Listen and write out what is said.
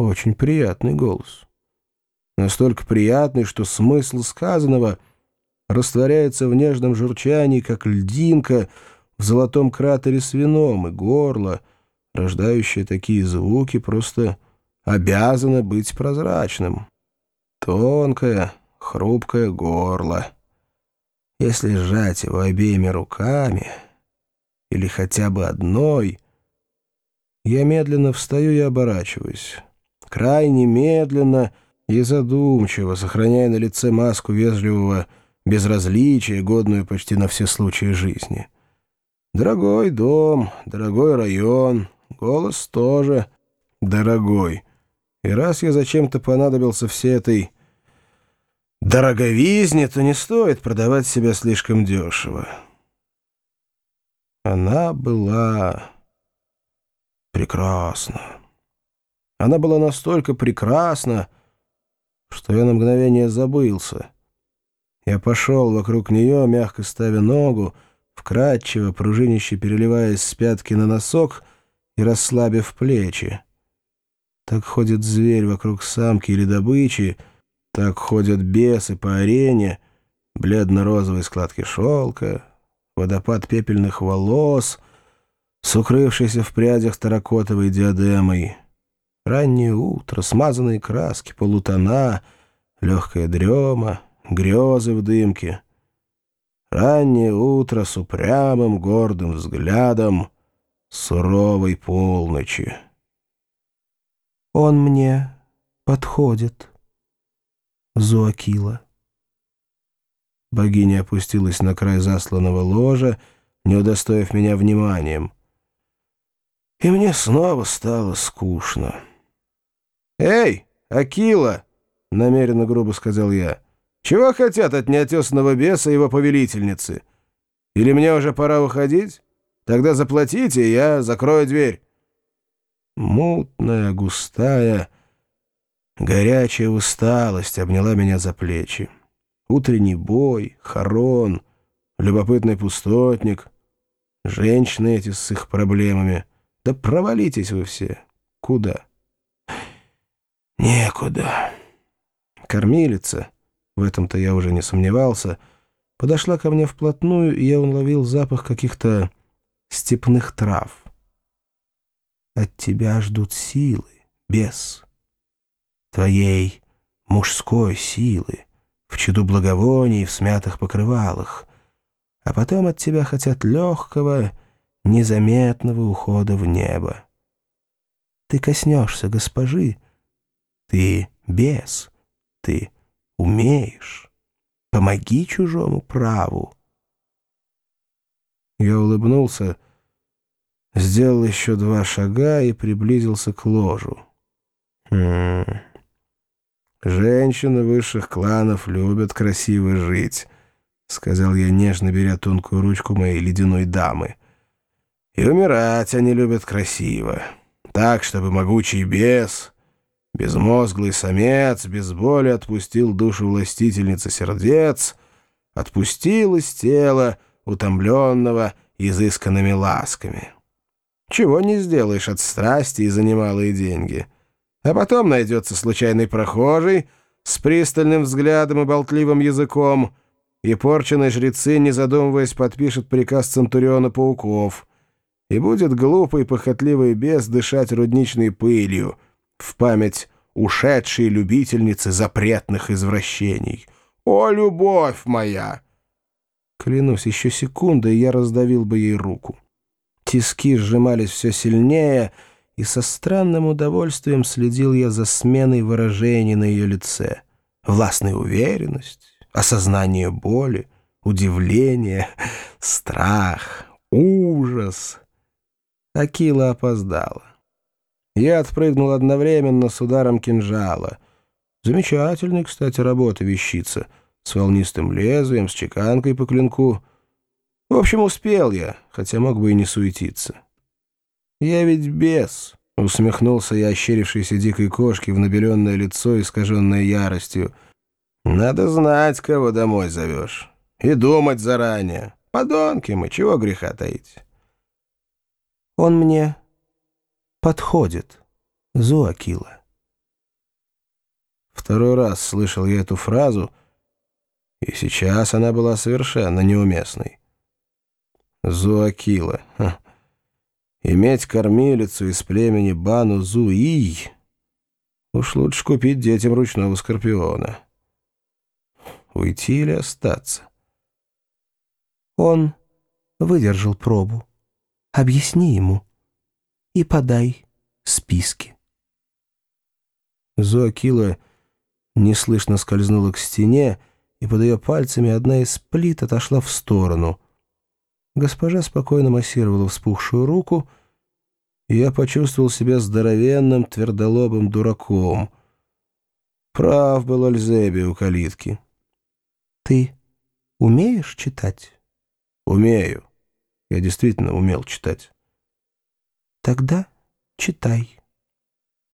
Очень приятный голос. Настолько приятный, что смысл сказанного растворяется в нежном журчании, как льдинка в золотом кратере с вином, и горло, рождающее такие звуки, просто обязано быть прозрачным. Тонкое, хрупкое горло. Если сжать его обеими руками, или хотя бы одной, я медленно встаю и оборачиваюсь. Крайне медленно и задумчиво, сохраняя на лице маску вежливого безразличия, годную почти на все случаи жизни. Дорогой дом, дорогой район, голос тоже дорогой. И раз я зачем-то понадобился всей этой дороговизне, то не стоит продавать себя слишком дешево. Она была прекрасна. Она была настолько прекрасна, что я на мгновение забылся. Я пошел вокруг нее, мягко ставя ногу, вкрадчиво, пружинище переливаясь с пятки на носок и расслабив плечи. Так ходит зверь вокруг самки или добычи, так ходят бесы по арене, бледно-розовые складки шелка, водопад пепельных волос, с укрывшейся в прядях таракотовой диадемой. Раннее утро, смазанные краски, полутона, легкая дрема, грезы в дымке. Раннее утро с упрямым гордым взглядом суровой полночи. Он мне подходит. Зоакила. Богиня опустилась на край засланного ложа, не удостоив меня вниманием. И мне снова стало скучно. «Эй, Акила!» — намеренно грубо сказал я. «Чего хотят от неотесанного беса его повелительницы? Или мне уже пора уходить? Тогда заплатите, я закрою дверь» мутная, густая, горячая усталость обняла меня за плечи. Утренний бой, хорон, любопытный пустотник, женщины эти с их проблемами. Да провалитесь вы все. Куда? Некуда. Кормилица, в этом-то я уже не сомневался, подошла ко мне вплотную, и я уловил запах каких-то степных трав. От тебя ждут силы, бес. Твоей мужской силы, в чаду благовоний в смятых покрывалах. А потом от тебя хотят легкого, незаметного ухода в небо. Ты коснешься госпожи, ты бес, ты умеешь. Помоги чужому праву. Я улыбнулся, — сделал еще два шага и приблизился к ложу. Хм. «Женщины высших кланов любят красиво жить», — сказал я, нежно беря тонкую ручку моей ледяной дамы. «И умирать они любят красиво, так, чтобы могучий бес, безмозглый самец без боли отпустил душу властительницы сердец, отпустил из тела, утомленного изысканными ласками». Чего не сделаешь от страсти и за немалые деньги. А потом найдется случайный прохожий с пристальным взглядом и болтливым языком, и порченые жрецы, не задумываясь, подпишет приказ Центуриона Пауков, и будет глупый похотливый бес дышать рудничной пылью в память ушедшей любительницы запретных извращений. «О, любовь моя!» Клянусь, еще секунды, я раздавил бы ей руку. Тиски сжимались все сильнее, и со странным удовольствием следил я за сменой выражений на ее лице. Властная уверенность, осознание боли, удивление, страх, ужас. Акила опоздала. Я отпрыгнул одновременно с ударом кинжала. Замечательная, кстати, работа вещица, с волнистым лезвием, с чеканкой по клинку — в общем, успел я, хотя мог бы и не суетиться. «Я ведь бес», — усмехнулся я ощерившейся дикой кошки в набеленное лицо, искаженное яростью. «Надо знать, кого домой зовешь. И думать заранее. Подонки мы, чего греха таить?» «Он мне подходит, Зуакила». Второй раз слышал я эту фразу, и сейчас она была совершенно неуместной. Зуакила. Ха. Иметь кормилицу из племени Бану Зуий уж лучше купить детям ручного скорпиона. Уйти или остаться? Он выдержал пробу. Объясни ему и подай списки. Зоакила неслышно скользнула к стене, и под ее пальцами одна из плит отошла в сторону. Госпожа спокойно массировала вспухшую руку, и я почувствовал себя здоровенным, твердолобым дураком. Прав был Альзеби у калитки. «Ты умеешь читать?» «Умею. Я действительно умел читать». «Тогда читай».